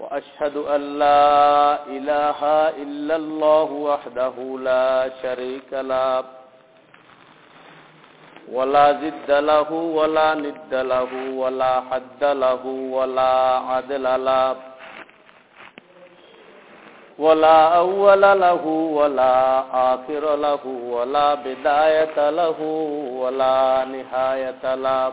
وأشهد أن لا إله إلا الله وحده لا شريك له ولا زد له ولا ند له ولا حد له ولا عدل له ولا أول له ولا آخر له ولا بداية له ولا نهاية له.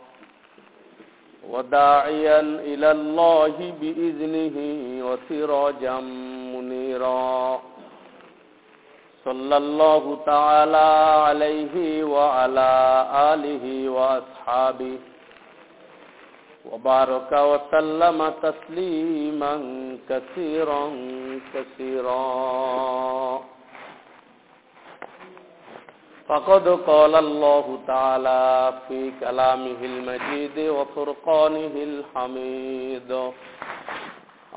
وداعيا إلى الله بإذنه وسراجا منيرا. صلى الله تعالى عليه وعلى آله وأصحابه. وبارك وسلم تسليما كثيرا كثيرا. فقد قال الله تعالى في كلامه المجيد وفرقانه الحميد.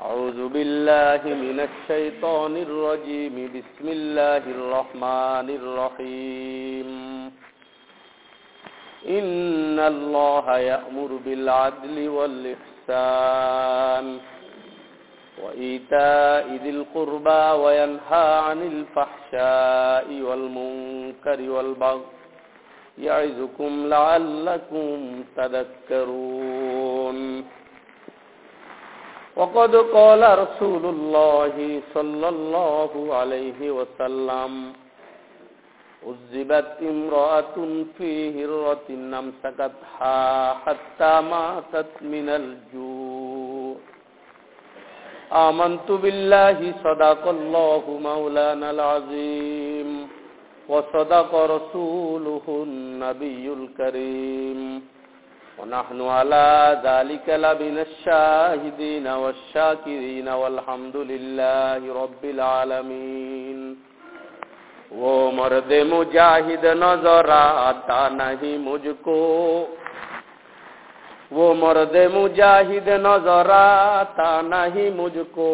أعوذ بالله من الشيطان الرجيم. بسم الله الرحمن الرحيم. إن الله يأمر بالعدل والإحسان. وإيتاء ذي القربى وينهى عن الفحشاء والمنكر والبغي يعظكم لعلكم تذكرون. وقد قال رسول الله صلى الله عليه وسلم أزبت امرأة في هرة أمسكتها حتى ماتت من الجوع آمنت بالله صدق الله مولانا العظيم وصدق رسوله النبي الكريم. ونحن على ذلك لبن الشاهدين والشاكرين والحمد لله رب العالمين. وہ مجاهد مجاہد نظر آتا نہیں مجھ کو वो मर्द मुजाहिद नजर आता नहीं मुझको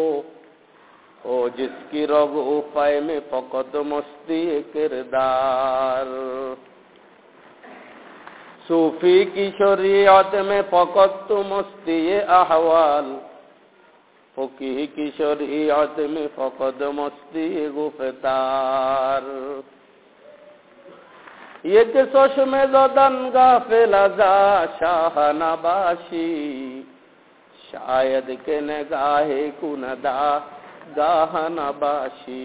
ओ जिसकी रग उपाय में फकत मस्ती किरदार सूफी की शरीयत में फकत तो मस्ती अहवाल फकी की शरीयत में फकत मस्ती गुफ्तार ये के सोश में जदन गाफिल जा शाह नबाशी शायद के नगाहे कुनदा गाह नबाशी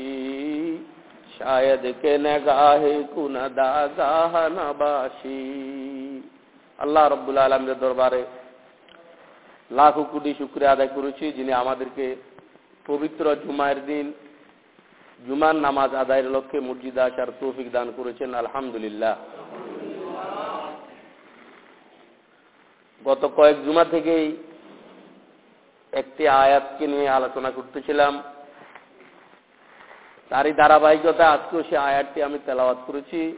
শায়দ কে নেগাহে কুনদা গাহানাবাসী আল্লাহ রব্বুল আলমদের দরবারে লাখো কোটি শুক্রিয়া আদায় করেছি যিনি আমাদেরকে পবিত্র জুমায়ের দিন জুমার নামাজ আদায়ের লক্ষ্যে মসজিদে আসার তৌফিক দান করেছেন, আলহামদুলিল্লাহ। গত কয়েক জুমা থেকেই একটি আয়াতকে নিয়ে আলোচনা করতেছিলাম। তারই ধারাবাহিকতা, আজকেও সে আয়াতটি আমি তেলাওয়াত করেছি।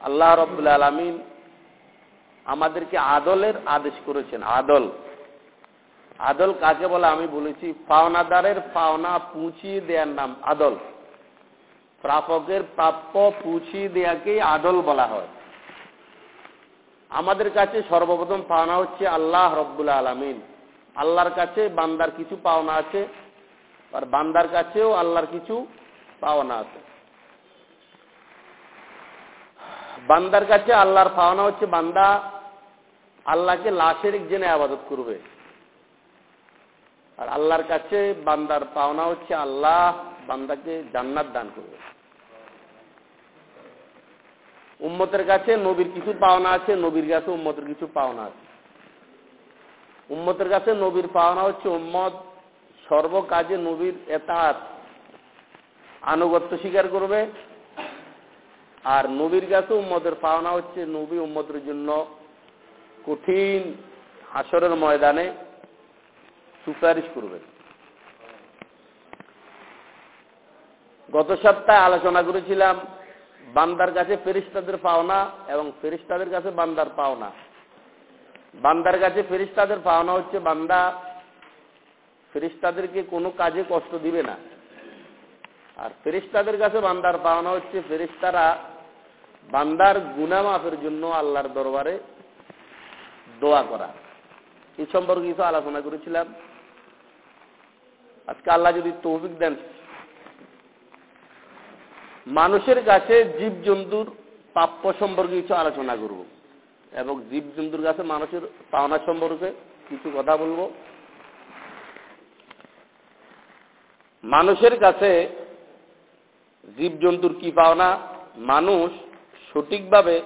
আল্লাহ রব্বুল আলমিন আমাদেরকে আদলের আদেশ করেছেন, আদল। আদল কাকে বলে আমি বলেছি? পাওনাদারের পাওনা পুঁছিয়ে দেওয়ার নাম আদল। প্রাপকের প্রাপ্য পুঁছিয়ে দেওয়াকেই আদল বলা হয়। আমাদের কাছে সর্বপ্রথম পাওনা হচ্ছে আল্লাহ রব্বুল আলমিন। আল্লাহর কাছে বান্দার কিছু পাওনা আছে, আর বান্দার কাছেও আল্লাহর কিছু পাওনা আছে। বান্দার কাছে আল্লাহর পাওনা হচ্ছে বান্দা আল্লাহকে লাশের জেনে আবাদত করবে। আর আল্লাহর কাছে বান্দার পাওনা হচ্ছে আল্লাহ বান্দাকে জান্নাত দান করবে। উম্মতের কাছে নবীর কিছু পাওনা আছে, নবীর কাছে উম্মতের কিছু পাওনা আছে। উম্মতের কাছে নবীর পাওনা হচ্ছে উম্মত সর্বকাজে নবীর এতাত, আনুগত্য স্বীকার করবে। আর নবীর কাছে উম্মতের পাওনা হচ্ছে নবী উম্মতের জন্য কঠিন হাসরের ময়দানে সুপারিশ করবে গত সপ্তাহে আলোচনা করেছিলাম, বান্দার কাছে ফেরিস্তাদের পাওনা এবং ফেরিস্তাদের কাছে বান্দার পাওনা বান্দার কাছে ফেরিস্তাদের পাওনা হচ্ছে বান্দা ফেরিস্তাদেরকে কোনো কাজে কষ্ট দিবে না। আর ফেরিস্তাদের কাছে বান্দার পাওনা হচ্ছে ফেরিস্তারা বান্দার গুনামাফের জন্য আল্লাহর দরবারে দোয়া করা। এই সম্পর্কে কিছু আলোচনা করেছিলাম। আজকে আল্লাহ যদি তৌফিক দেন। মানুষের কাছে জীব জন্তুর প্রাপ্য সম্পর্কে কিছু আলোচনা করব। এবং জীব জন্তুর কাছে মানুষের পাওনা সম্পর্কে কিছু কথা বলব। মানুষের কাছে জীব জন্তুর কি পাওনা? মানুষ সঠিকভাবে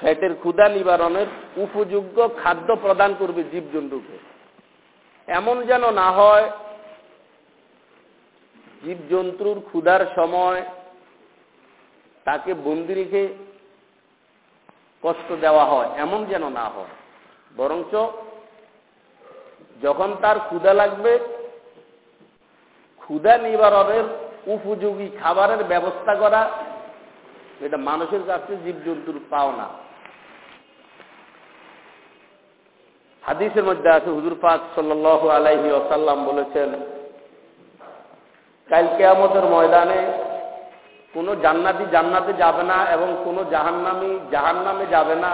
ফ্যাটের ক্ষুদা নিবারণের উপযোগ্য খাদ্য প্রদান করবে জীব জন্তুকে এমন যেন না হয়। জীব জন্তুর ক্ষুধার সময় তাকে বন্দি রেখে কষ্ট দেওয়া হয়, এমন যেন না হয়। বরঞ্চ যখন তার ক্ষুধা লাগবে, ক্ষুধা নিবারণের উপযোগী খাবারের ব্যবস্থা করা, এটা মানুষের কাছে জীবজন্তুর পাওনা। হাদিসের মধ্যে আছে, হুজুর পাক সাল্ল আলাইহি আসাল্লাম বলেছেন, কাল কেয়ামতের ময়দানে কোনো জান্নাতি জান্নাতে যাবে না এবং কোনো জাহান্নামি জাহান্নামে যাবে না,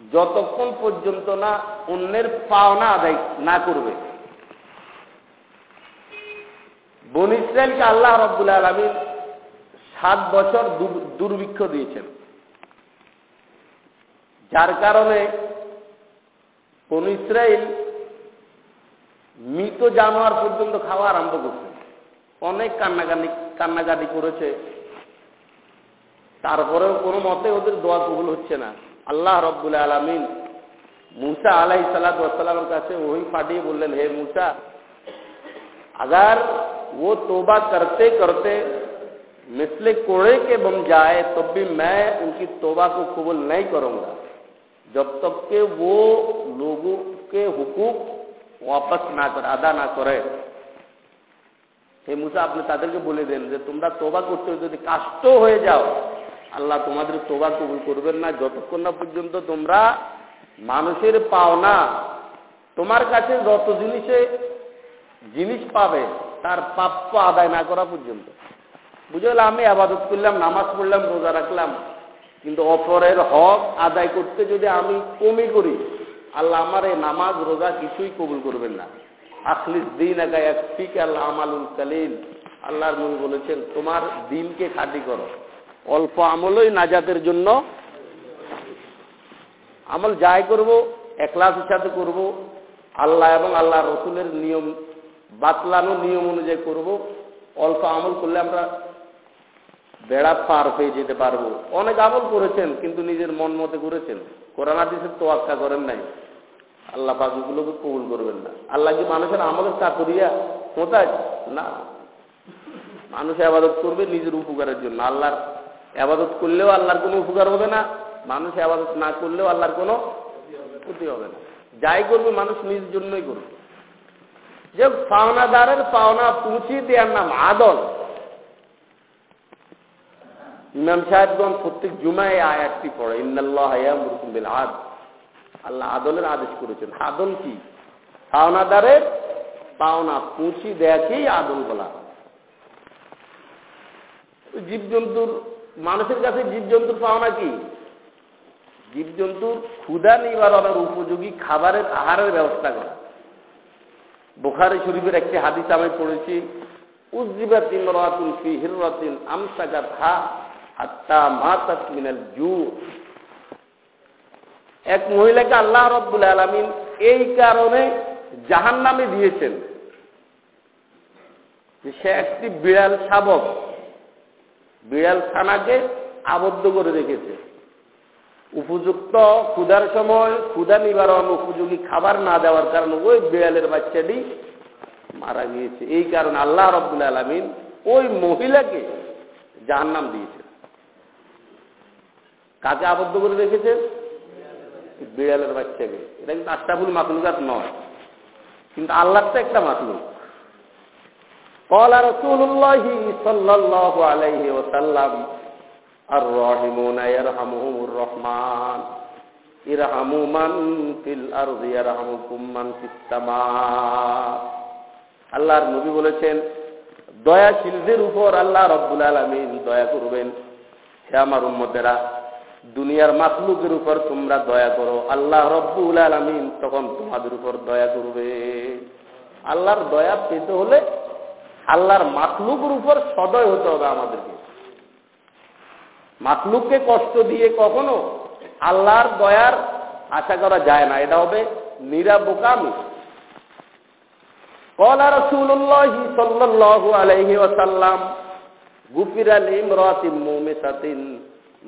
যতক্ষণ পর্যন্ত না অন্যের পাওনা আদায় না করবে। বন ইসরায়েলকে আল্লাহ রব্বুল আলমিন সাত বছর দুর্ভিক্ষ দিয়েছেন। যার কারণে কোন ইসরায়েল মৃত জানোয়ার পর্যন্ত খাওয়া আরম্ভ করছে অনেক কান্নাকানি কান্নাকাটি করেছে তারপরেও কোনো মতে ওদের দোয়া কবুল হচ্ছে না আল্লাহ রব্বুল আলমিন মুসা আলাই সালাতামের কাছে ওই পাঠিয়ে বললেন হে মুসা अगर वो तोबा करते करते मिसले कोड़े के बन जाए तब भी मैं उनकी तोबा को कबूल नहीं करूंगा जब तक के वो लोगों के हुकूक वापस ना कर अदा ना करे হে মুসা আপনি তাদেরকে বলে দেন যে তোমরা তোবা করতে যদি কাষ্ট হয়ে যাও আল্লাহ তোমাদের তোবা কবুল করবেন না যতক্ষণ না পর্যন্ত তোমরা মানুষের পাওনা তোমার কাছে যত জিনিসে জিনিস পাবে তার প্রাপ্য আদায় না করা পর্যন্ত বুঝলে আমি আবাদত করলাম নামাজ পড়লাম রোজা রাখলাম কিন্তু অপরের হক আদায় করতে যদি আমি কমই করি, আল্লাহ আমার এই নামাজ, রোজা কিছুই কবুল করবেন না। আখলিস দিন আগায় এক ফিক আল্লাহ আমালুল কালিল। আল্লাহর নবী বলেছেন, তোমার দিনকে খাটি করো। অল্প আমলই নাজাতের জন্য আমল যাই করব একলাসের সাথে করব, আল্লাহ এবং আল্লাহ রসুলের নিয়ম, বাতলানো নিয়ম অনুযায়ী করব। অল্প আমল করলে আমরা বেড়া পার হয়ে যেতে পারব। অনেক আমল করেছেন, কিন্তু নিজের মন মতে করেছেন। কোরআন হাদিসের তোয়াক্কা করেন নাই। আল্লাহ পাকুগুলোকে কবুল করবেন না। আল্লাহ কি মানুষের আমলের চাকরিয়া কোথায় না। মানুষ আবাদত করবে নিজের উপকারের জন্য। আল্লাহর আবাদত করলেও আল্লাহর কোনো উপকার হবে না। মানুষ আবাদত না করলেও আল্লাহর কোনো ক্ষতি হবে না। যাই করবে মানুষ নিজের জন্যই করবে। যে পাওনাদারের পাওনা পৌঁছিয়ে দেওয়ার নাম আদল। ইমাম সাহেবগঞ্জ প্রত্যেক জুমায় আয়াতটি পড়ে ইন্দাল্লাহ বিল আদ আল্লাহ আদলের আদেশ করেছেন। আদল কি? পাওনাদারের পাওনা পুঁছি দেয়াকেই আদল বলা জীবজন্তুর, মানুষের কাছে জীবজন্তুর পাওনা কি? জীবজন্তুর ক্ষুধা নিবারণের উপযোগী খাবারের আহারের ব্যবস্থা করা। বোখারি শরীফের একটি হাদিস আমি পড়েছি উজ্জিবাতিন রাতুন ফি হিররাতিন আমসাকাত হা হাত্তা মাতাত মিনাল জু এক মহিলাকে আল্লাহ রব্বুল আলমিন এই কারণে জাহান নামে দিয়েছেন সে একটি বিড়াল শাবক। বিড়াল ছানাকে আবদ্ধ করে রেখেছে। উপযুক্ত ক্ষুধার সময় ক্ষুধা নিবারণ উপযোগী খাবার না দেওয়ার কারণে ওই বিড়ালের বাচ্চাটি মারা গিয়েছে। এই কারণে আল্লাহ রব্দুল আলমিন ওই মহিলাকে জাহান নাম দিয়েছে কাকে আবদ্ধ করে রেখেছে বিড়ালের বাচ্চাকে এটা কিন্তু আশরাফুল মাকলুকাত নয় কিন্তু আল্লাহটা একটা মাকলুক قال رسول الله صلى الله عليه وسلم الراحمون يرحمهم الرحمن ارحموا من في الارض يرحمكم من في السماء আল্লাহর নবী বলেছেন দয়াশীলদের উপর আল্লাহ রব্বুল আলমিন দয়া করবেন সে আমার উম্মতেরা দুনিয়ার মাতলুকের উপর তোমরা দয়া করো। আল্লাহ রব্বুল আলমিন তখন তোমাদের উপর দয়া করবে। আল্লাহর দয়া পেতে হলে আল্লাহর মাতলুকের উপর সদয় হতে হবে আমাদেরকে। মাতলুককে কষ্ট দিয়ে কখনো আল্লাহর দয়ার আশা করা যায় না। এটা হবে নিরাবোকামি কলা রসুল্লাহ সাল্লাহ আলহি ওসাল্লাম গুফির আলিম রাতিম মুমিসাতিন مومسة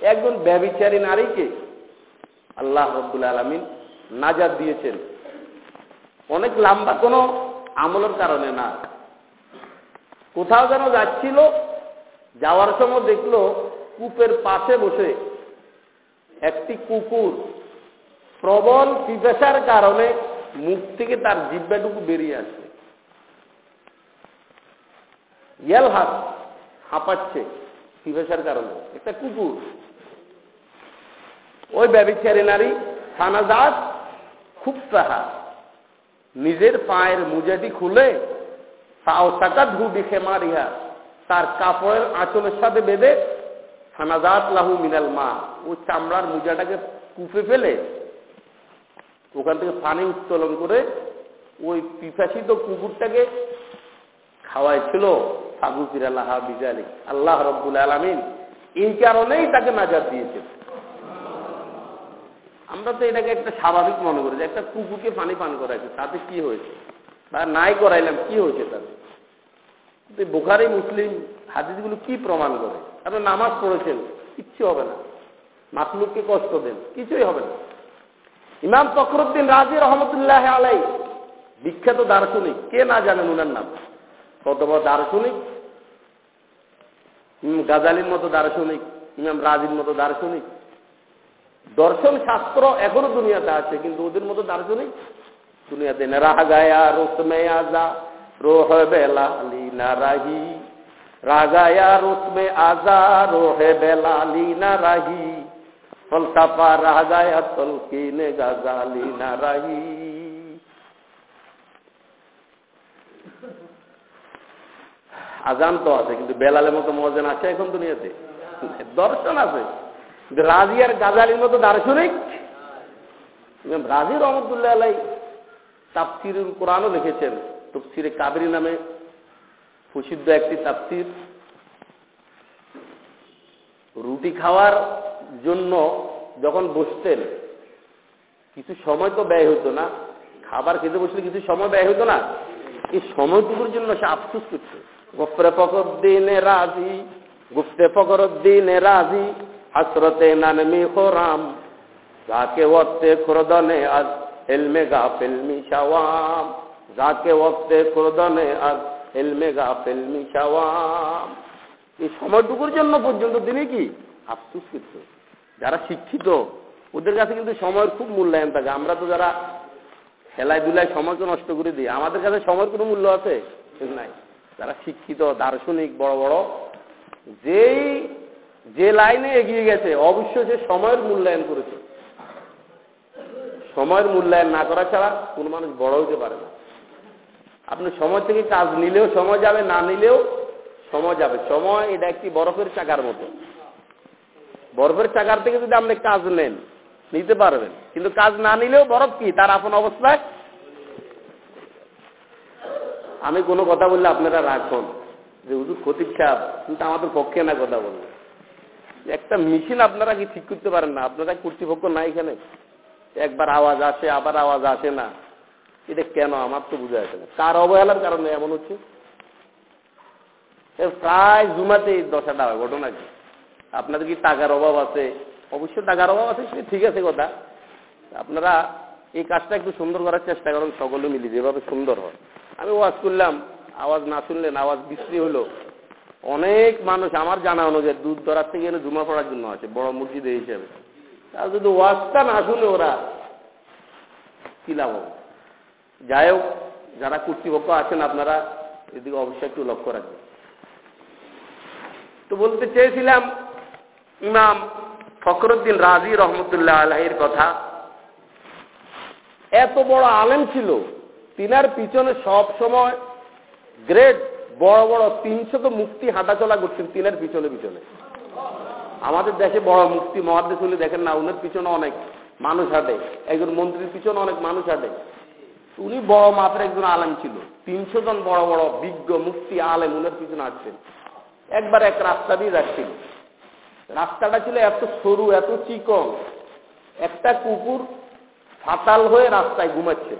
একজন ব্যবিচারী নারীকে আল্লাহ রব্দুল আলমিন নাজাদ দিয়েছেন। অনেক লম্বা কোনো আমলের কারণে না। কোথাও যেন যাচ্ছিল, যাওয়ার সময় দেখল কূপের পাশে বসে একটি কুকুর প্রবল পিপাসার কারণে মুখ থেকে তার জিব্বাটুকু বেরিয়ে আসে ইয়াল হাত হাঁপাচ্ছে। পিপাসার কারণে। একটা কুকুর। ওই ব্যবচারী নারী সানাজাত খুব সাহা নিজের পায়ের মুজাটি খুলে তাও সাকাত ঘুডি খেমারিহা তার কাপড়ের আঁচলের সাথে বেঁধে সানাজাত লাহু মিনাল মা। ও চামড়ার মুজাটাকে কুপে ফেলে ওখান থেকে পানি উত্তোলন করে ওই পিপাসিত কুকুরটাকে খাওয়াইছিল। ফাগু ফিরাল্লাহা বিজালি আল্লাহ রব্বুল আলমিন এই কারণেই তাকে নাজার দিয়েছে আমরা তো এটাকে একটা স্বাভাবিক মনে করি যে একটা কুকুরকে পানি পান করাইছে, তাতে কি হয়েছে? বা নাই করাইলাম, কি হয়েছে তাতে? বোখারি, মুসলিম হাদিসগুলো কি প্রমাণ করে? আপনি নামাজ পড়েছেন, কিচ্ছু হবে না। মাতলুককে কষ্ট দেন, কিছুই হবে না। ইমাম ফখরুদ্দিন রাজি রহমতুল্লাহ আলাই বিখ্যাত দার্শনিক, কে না জানেন উনার নাম? কত বড় দার্শনিক গাজালির মতো দার্শনিক ইমাম রাজির মতো দার্শনিক। দর্শন শাস্ত্র এখনও দুনিয়াতে আছে, কিন্তু ওদের মতো দার্শনিক দুনিয়াতে না। রাহা গায়া রোসমে আজা, রোহ বেলা আলী না রাহি। রাগায়া রোসমে আজা, রোহে বেলা আলী না রাহি। ফলসাফা রাগায়া তলকিনে গাজালি না রাহি। আজান তো আছে, কিন্তু বেলালের মতো মজেন আছে এখন দুনিয়াতে। দর্শন আছে। রাজি আর গাজালির মতো দার্শনিক? রাজি রহমতুল্লাহ আলাই তাপসির কোরআনও লিখেছেন। তফসিরে কাবরি নামে প্রসিদ্ধ একটি তাপসির রুটি খাওয়ার জন্য যখন বসতেন, কিছু সময় তো ব্যয় হতো না। খাবার খেতে বসলে কিছু সময় ব্যয় হতো না। এই সময়টুকুর জন্য সে আফসুস করছে। গোফরে ফকরুদ্দিনে রাজি, গুফতে ফকরুদ্দিনে রাজি, হাসরতে নানমি খোরাম, যাকে ওয়াক্তে খুরদনে আজ এলমে গা ফিল্মি শাওয়াম যাকে ওয়াক্তে খুরদনে আজ এলমে গা ফিল্মি শাওয়াম এই সময়টুকুর জন্য পর্যন্ত তিনি কি? আফসুস করছে যারা শিক্ষিত, ওদের কাছে কিন্তু সময়ের খুব মূল্যায়ন থাকে। আমরা তো যারা খেলায় দুলায় সময়কে নষ্ট করে দিই। আমাদের কাছে সময়ের কোনো মূল্য আছে? নাই। যারা শিক্ষিত, দার্শনিক, বড় বড়, যেই, যে লাইনে এগিয়ে গেছে অবশ্যই সে সময়ের মূল্যায়ন করেছে। সময়ের মূল্যায়ন না করা ছাড়া কোনো মানুষ বড় হতে পারে না। আপনি সময় থেকে কাজ নিলেও সময় যাবে, না নিলেও সময় যাবে। সময় এটা একটি বরফের চাকার মতো। বরফের চাকার থেকে যদি আপনি কাজ নেন, নিতে পারবেন। কিন্তু কাজ না নিলেও বরফ কি? তার আপন অবস্থায় আমি কোনো কথা বললে আপনারা রাখুন যে হুজুর ক্ষতির চাপ, কিন্তু আমাদের পক্ষে না কথা বলবেন একটা মেশিন আপনারা কি ঠিক করতে পারেন না? আপনারা কর্তৃপক্ষ না এখানে। একবার আওয়াজ আসে, আবার আওয়াজ আসে না। এটা কেন? আমার তো বুঝা যাচ্ছে না। কার অবহেলার কারণে এমন হচ্ছে? প্রায় জুমাতে এই দশাটা হয়, ঘটনা কি? আপনাদের কি টাকার অভাব আছে? অবশ্য টাকার অভাব আছে, সে ঠিক আছে কথা। আপনারা এই কাজটা একটু সুন্দর করার চেষ্টা করেন, সকলে মিলি যেভাবে সুন্দর হয়। আমি ওয়াজ করলাম আওয়াজ না শুনলেন আওয়াজ বিশ্রী হলো। অনেক মানুষ আমার জানা অনুযায়ী দূর দরার থেকে এনে জুমা পড়ার জন্য আছে, বড় মসজিদে হিসেবে। আর যদি ওয়াজটা না শুনে ওরা, কি লাভ যাই হোক, যারা কর্তৃপক্ষ আছেন আপনারা, এদিকে অবশ্যই একটু লক্ষ্য রাখবেন। তো বলতে চেয়েছিলাম, ইমাম ফখরুদ্দিন রাজি রহমতুল্লাহ আলহির কথা। এত বড় আলেম ছিল তিনার পিছনে সব সময় গ্রেট, বড় বড় তিনশত মুক্তি হাঁটাচলা করছেন তিনের পিছনে পিছনে। আমাদের দেশে বড় মুক্তি মহাদেশ হলে দেখেন না, উনার পিছনে অনেক মানুষ হাঁটে, একজন মন্ত্রীর পিছনে অনেক মানুষ হাঁটে। উনি বড় মাত্র একজন আলেম ছিল। তিনশো জন বড় বড়, বিজ্ঞ, মুক্তি আলেম উনার পিছনে আসছেন একবার এক রাস্তা দিয়ে যাচ্ছিল। রাস্তাটা ছিল এত সরু, এত চিকন। একটা কুকুর ফাতাল হয়ে রাস্তায় ঘুমাচ্ছে।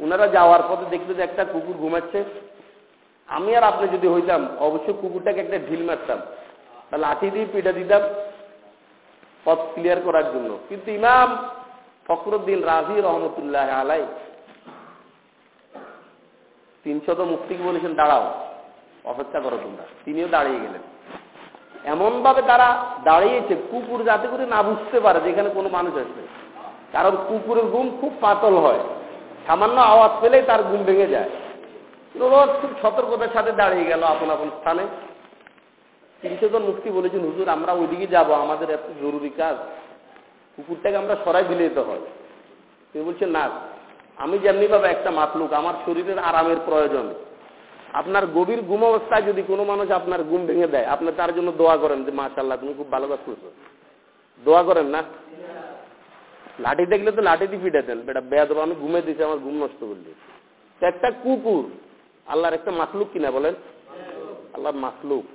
ওনারা যাওয়ার পথে দেখল যে একটা কুকুর ঘুমাচ্ছে। আমি আর আপনি যদি হইতাম, অবশ্যই কুকুরটাকে একটা ঢিল মারতাম। লাঠি দিয়ে পিঠা দিতাম পথ ক্লিয়ার করার জন্য। কিন্তু ইমাম ফখরুদ্দিন রাজি রহমতুল্লাহ আলাই তিনশত মুক্তিকে বলেছেন, দাঁড়াও, অপেক্ষা করো তোমরা। তিনিও দাঁড়িয়ে গেলেন। এমনভাবে তারা দাঁড়িয়েছে, কুকুর যাতে করে না বুঝতে পারে যে এখানে কোনো মানুষ আসবে। কারণ কুকুরের ঘুম খুব পাতল হয়। সামান্য আওয়াজ পেলেই তার ঘুম ভেঙে যায়। রোজ খুব সতর্কতার সাথে দাঁড়িয়ে গেল আপন আপন স্থানে। তিনশো জন মুক্তি বলেছেন, হুজুর, আমরা ওইদিকে যাব, আমাদের এত জরুরি কাজ। কুকুরটাকে আমরা সরাই দিলে তো হয়। তিনি বলছেন, না, আমি যেমনি ভাবে একটা মাতলুক, আমার শরীরের আরামের প্রয়োজন। আপনার গভীর ঘুম অবস্থায় যদি কোনো মানুষ আপনার ঘুম ভেঙে দেয়, আপনি তার জন্য দোয়া করেন যে মাশাল্লাহ তুমি খুব ভালো কাজ করছ। দোয়া করেন না? লাঠি দেখলে তো লাঠি দিয়ে পিটাতেন বেটা বেদ আমি ঘুমে দিয়েছি, আমার ঘুম নষ্ট করলি একটা কুকুর, আল্লাহর একটা মাসলুক কিনা বলেন? আল্লাহর মাসলুক।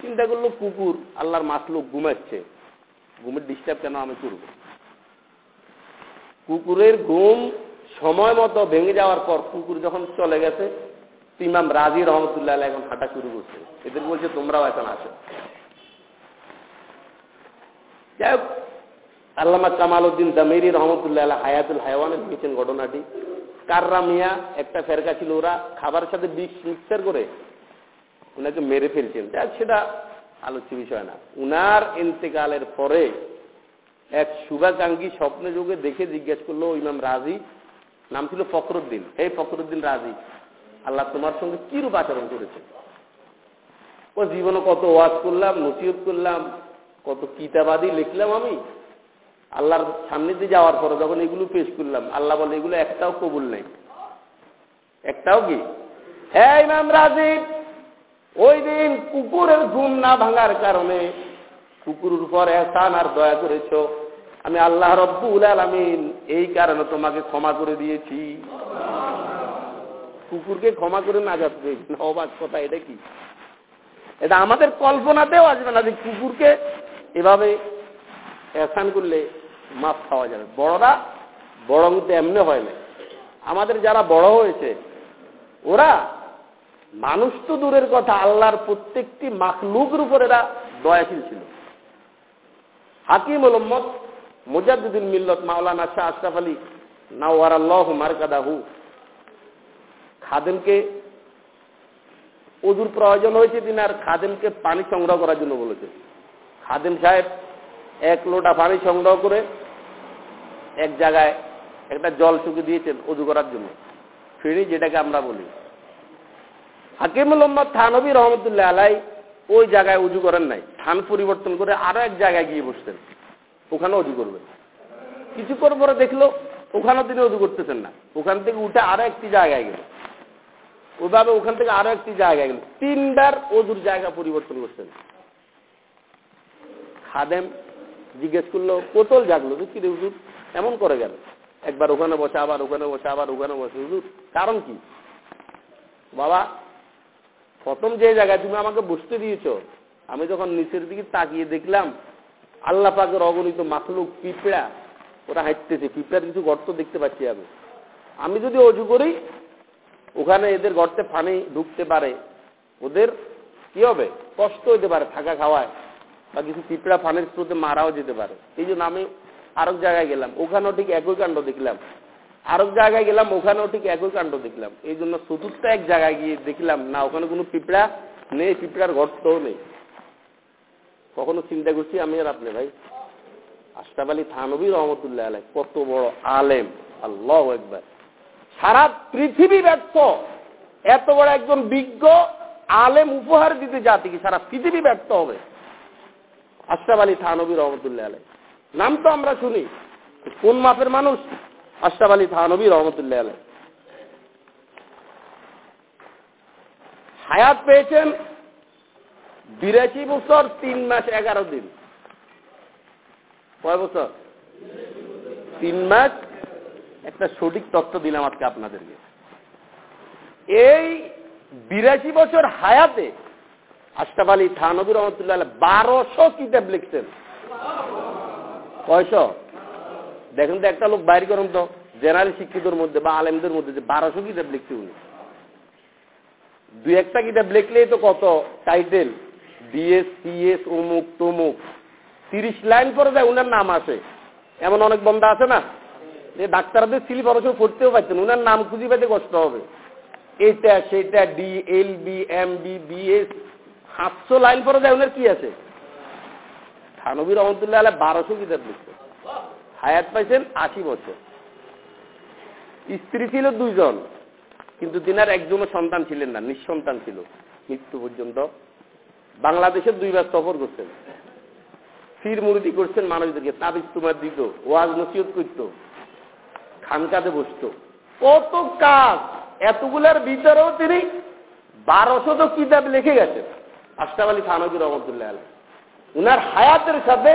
চিন্তা করল কুকুর আল্লাহর মাসলুক ঘুমাচ্ছে। ঘুমের ডিস্টার্ব কেন আমি করব? কুকুরের ঘুম সময় মতো ভেঙে যাওয়ার পর কুকুর যখন চলে গেছে ইমাম রাজি রহমতুল্লাহ এখন হাঁটা শুরু করছে। এদের বলছে, তোমরাও এখন আসো। যাই হোক আল্লামা কামাল উদ্দিন দামেরি রহমতুল্লাহ হায়াতুল হায়াওয়ানে লিখেছেন ঘটনাটি। কাররা মিয়া, একটা ফেরকা ছিল ওরা, খাবারের সাথে বিষ মিক্সার করে ওনাকে মেরে ফেলছেন। সেটা আলোচ্য বিষয় না। উনার ইন্তেকালের পরে এক শুভাকাঙ্ক্ষী স্বপ্ন যুগে দেখে জিজ্ঞেস করল ইমাম রাজি? নাম ছিল ফখরুদ্দিন। এই ফখরুদ্দিন রাজি, আল্লাহ তোমার সঙ্গে কিরূপ আচরণ করেছে? ও জীবনে কত ওয়াজ করলাম, নসিহত করলাম, কত কিতাবাদি লিখলাম আমি আল্লাহর সান্নিধ্যে যাওয়ার পরে যখন এগুলো পেশ করলাম, আল্লাহ বলে, এগুলো একটাও কবুল নেই। একটাও কি? হ্যাঁ ইমাম রাজীব, ওই দিন কুকুরের ঘুম না ভাঙার কারণে কুকুরের উপর এহসান আর দয়া করেছ। আমি আল্লাহ রব্বুল আলমিন এই কারণে তোমাকে ক্ষমা করে দিয়েছি। কুকুরকে ক্ষমা করে না যাচ্ছে অবাক কথা, এটা কি? এটা আমাদের কল্পনাতেও আসবে না যে কুকুরকে এভাবে এহসান করলে মাপ খাওয়া যাবে। বড়রা বড় মধ্যে এমনি হয় না আমাদের যারা বড় হয়েছে, ওরা মানুষ তো দূরের কথা, আল্লাহর প্রত্যেকটি মাখলুকের উপর এরা দয়াশীল ছিল। হাকিম মোহাম্মদ মুজাদ্দিন মিল্লত মাওলানা শাহ আশরাফ আলী নাওয়ার আল্লাহ মারকাদাহু খাদেমকে অজুর প্রয়োজন হয়েছে তিনি আর খাদেমকে পানি সংগ্রহ করার জন্য বলেছে খাদেম সাহেব এক লোটা পানি সংগ্রহ করে এক জায়গায় একটা জল শুকে দিয়েছেন অজু করার জন্য। ফেরি যেটাকে আমরা বলি। হাকিমুল মোহাম্মদ থানবী রহমতুল্লাহ আলাই ওই জায়গায় উজু করেন নাই। থান পরিবর্তন করে আরও এক জায়গায় গিয়ে বসতেন। ওখানে উজু করবেন। কিছুক্ষণ পরে দেখল ওখানেও তিনি অজু করতেছেন না। ওখান থেকে উঠে আরও একটি জায়গায় গেল ওইভাবে ওখান থেকে আরও একটি জায়গায় গেল তিনবার অজুর জায়গা পরিবর্তন করছেন। খাদেম জিজ্ঞেস করল কোতল জাগলো? যে কিরে হুজুর? এমন করে গেল একবার ওখানে বসে, আবার ওখানে বসে, আবার ওখানে বসে, হুজুর। কারণ কি? বাবা, প্রথম যে জায়গায় তুমি আমাকে বসতে দিয়েছ, আমি যখন নিচের দিকে তাকিয়ে দেখলাম, আল্লাহ পাকের অগণিত মাথলুক পিঁপড়া, ওরা হাঁটতেছে। পিঁপড়ার কিছু গর্ত দেখতে পাচ্ছি আমি। আমি যদি অজু করি, ওখানে এদের গর্তে পানি ঢুকতে পারে। ওদের কি হবে? কষ্ট হতে পারে থাকা খাওয়ায়। বা কিছু পিঁপড়া পানির স্রোতে মারাও যেতে পারে। এই জন্য আমি আরেক জায়গায় গেলাম। ওখানেও ঠিক একই কাণ্ড দেখলাম। আরেক জায়গায় গেলাম, ওখানেও ঠিক একই কাণ্ড দেখলাম। এই জন্য চতুর্থ এক জায়গায় গিয়ে দেখলাম, না, ওখানে কোনো পিঁপড়া নেই, পিঁপড়ার গর্তও নেই। কখনো চিন্তা করছি আমি আর আপনি ভাই? আশরাফ আলী থানবী রহমতুল্লাহ আলাই কত বড় আলেম। আল্লাহ একবার সারা পৃথিবী ব্যর্থ। এত বড় একজন বিজ্ঞ আলেম উপহার দিতে জাতিকে সারা পৃথিবী ব্যর্থ হবে? আশরাফ আলী থানবী রহমতুল্লাহ আলাই নাম তো আমরা শুনি, কোন মাপের মানুষ? আশরাফ আলী থানবী রহমতুল্লাহ আলাই হায়াত পেয়েছেন বিরাশি বছর, তিন মাস, এগারো দিন। কয় বছর? তিন মাস। একটা সঠিক তথ্য দিলাম আজকে আপনাদেরকে। এই বিরাশি বছর হায়াতে আশরাফ আলী থানবী রহমতুল্লাহ বারোশো কিতাব লিখছেন। কয়শো? দেখেন তো একটা লোক বাইর করেন তো, জেনারেল শিক্ষিতর মধ্যে বা আলেমদের মধ্যে যে বারোশো কিতাব লিখছে উনি। দুই একটা কিতাব লিখলেই তো কত? টাইটেল, বিএস, সিএস অমুক তমুক তিরিশ লাইন পরে যায়, উনার নাম আছে এমন অনেক বন্ধা আছে না? যে ডাক্তারদের সিলি পড়াশোনা পড়তেও পারছেন, উনার নাম খুঁজে পেতে কষ্ট হবে। এটা, সেটা, D, L, B, M, B BS সাতশো লাইন পরে যায়, উনার কি আছে? থানবী রহমতুল্লাহ আল্লাহ বারোশো কিতাব লিখছে। হায়াত পাইছেন আশি বছর। স্ত্রী ছিল দুইজন, কিন্তু তিনার একজনও সন্তান ছিলেন না, নিঃসন্তান ছিল। মৃত্যু পর্যন্ত বাংলাদেশের দুইবার সফর করছেন। ফির মুরুদি করছেন মানুষদেরকে, তাবিজ তোমার দিত, ওয়াজ নসিহত করত, খানকাতে বসত। কত কাজ, এতগুলার ভিতরেও তিনি বারোশত কিতাব লিখে গেছেন। আশরাফ আলী থানবী রহমতুল্লাহ আলহ উনার হায়াতের সাথে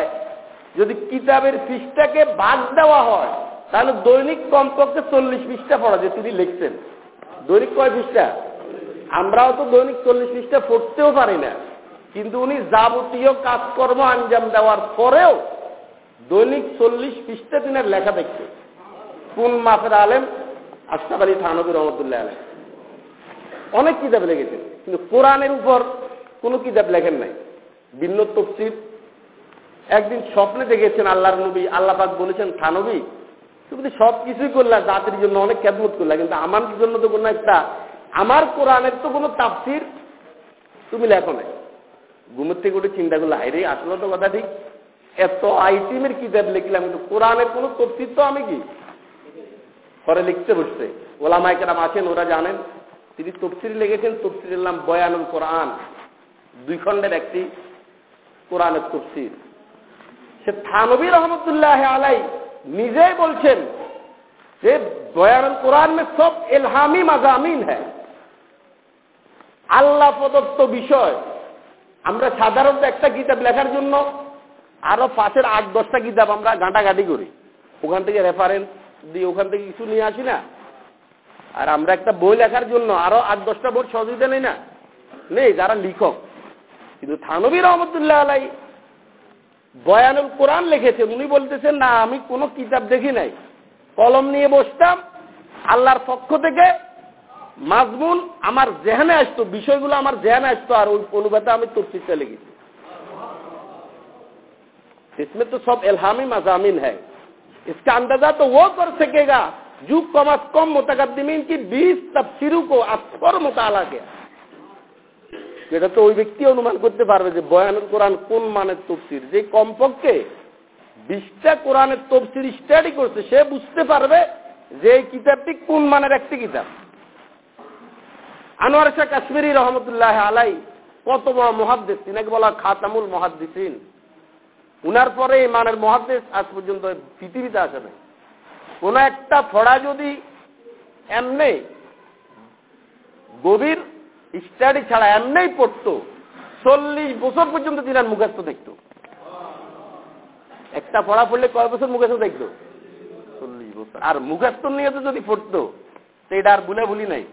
যদি কিতাবের পৃষ্ঠাকে ভাগ দেওয়া হয়, তাহলে দৈনিক কমপক্ষে চল্লিশ পৃষ্ঠা পড়া যে তিনি লিখছেন। দৈনিক কয় পৃষ্ঠা? আমরাও তো দৈনিক চল্লিশ পৃষ্ঠা পড়তেও পারি না। কিন্তু উনি যাবতীয় কাজকর্ম আঞ্জাম দেওয়ার পরেও দৈনিক চল্লিশ পৃষ্ঠা তিনার লেখা দেখছে কোন মাফের আলেম? আশরাফ আলী থানবী রহমতুল্লাহ আলম অনেক কিতাব লিখেছেন, কিন্তু কোরআনের উপর কিতাব লেখেন নাই। ভিন্ন তফসির একদিন স্বপ্নে দেখেছেন আল্লাহর নবী, আল্লাহ পাক বলেছেন থানবী তুমি সব কিছুই করলা, জাতির জন্য অনেক খেদমত করলা, কিন্তু আমার জন্য তো কোনো একটা, আমার কোরআনের তো কোনো তাফসির তুমি লেখো নাই। ঘুমের থেকে উঠে চিন্তা করলে হাইরে আসলে তো কথা ঠিক। এত আইটিমের কিতাব লিখলাম, কিন্তু কোরআনের কোনো তফসির তো আমি কি? পরে লিখতে বসছে। ওলামাইকেরাম আছেন, ওরা জানেন, তিনি তফসির লিখেছেন তফসির নাম বয়ানুল কোরআন। দুই খণ্ডের একটি কোরআনের তফসির। সে থানবী রহমতুল্লাহ আলাই নিজেই বলছেন যে বয়ানুল কোরআন মে সব এলহামি মাজামিন হ্যাঁ আল্লাহ প্রদত্ত বিষয়। আমরা সাধারণত একটা কিতাব লেখার জন্য আরও পাশের আট, দশটা কিতাব আমরা ঘাঁটাঘাঁটি করি। ওখান থেকে রেফারেন্স দিয়ে ওখান থেকে কিছু নিয়ে আসি না। আর আমরা একটা বই লেখার জন্য আরও আট, দশটা বই সহযোগিতা নেই না? নেই, যারা লিখক। কিন্তু থানবী রহমতুল্লাহ আলাই বয়ানুল কোরআন লিখেছেন উনি বলতেছেন না আমি কোনো কিতাব দেখি নাই কলম নিয়ে বসতাম আল্লাহর পক্ষ থেকে মাজমুন আমার জেহানে আসতো বিষয়গুলো আমার জেহানে আসতো আর ওই অনুবাদে আমি তফসিলটা লিখেছি इसमें तो सब इल्हामी मजामिन है इसका अंदाजा तो वो कर सकेगा जो कम अज कम मुतकदमीन की बीस तफसिरों को अक्सर मुताला किया এটা তো ওই ব্যক্তি অনুমান করতে পারবে যে বয়ানুল কোরআন কোন মানের তফসির? যে কমপক্ষে বিশটা কোরআনের তফসির স্টাডি করছে, সে বুঝতে পারবে যে এই কিতাবটি কোন মানের একটি কিতাব। আনোয়ার শাহ কাশ্মীরি রহমতুল্লাহ আলাই কত বড় মহাদ্দেশ তিনাকে বলা খাতামুল মহাদ্দিসিন। উনার পরে এই মানের মহাদ্দেশ আজ পর্যন্ত পৃথিবীতে আসে নাই। কোন একটা ফড়া যদি এমনি গভীর স্টাডি ছাড়া এমনি পড়তো। চল্লিশ বছর পর্যন্ত তিনার মুখস্থ দেখতো। একটা পড়া পড়লে কয় বছর মুখস্থ দেখতো? চল্লিশ বছর। আর মুখস্থ নিয়ে তো যদি পড়তো এটা আর ভুলে ভুলি নাই।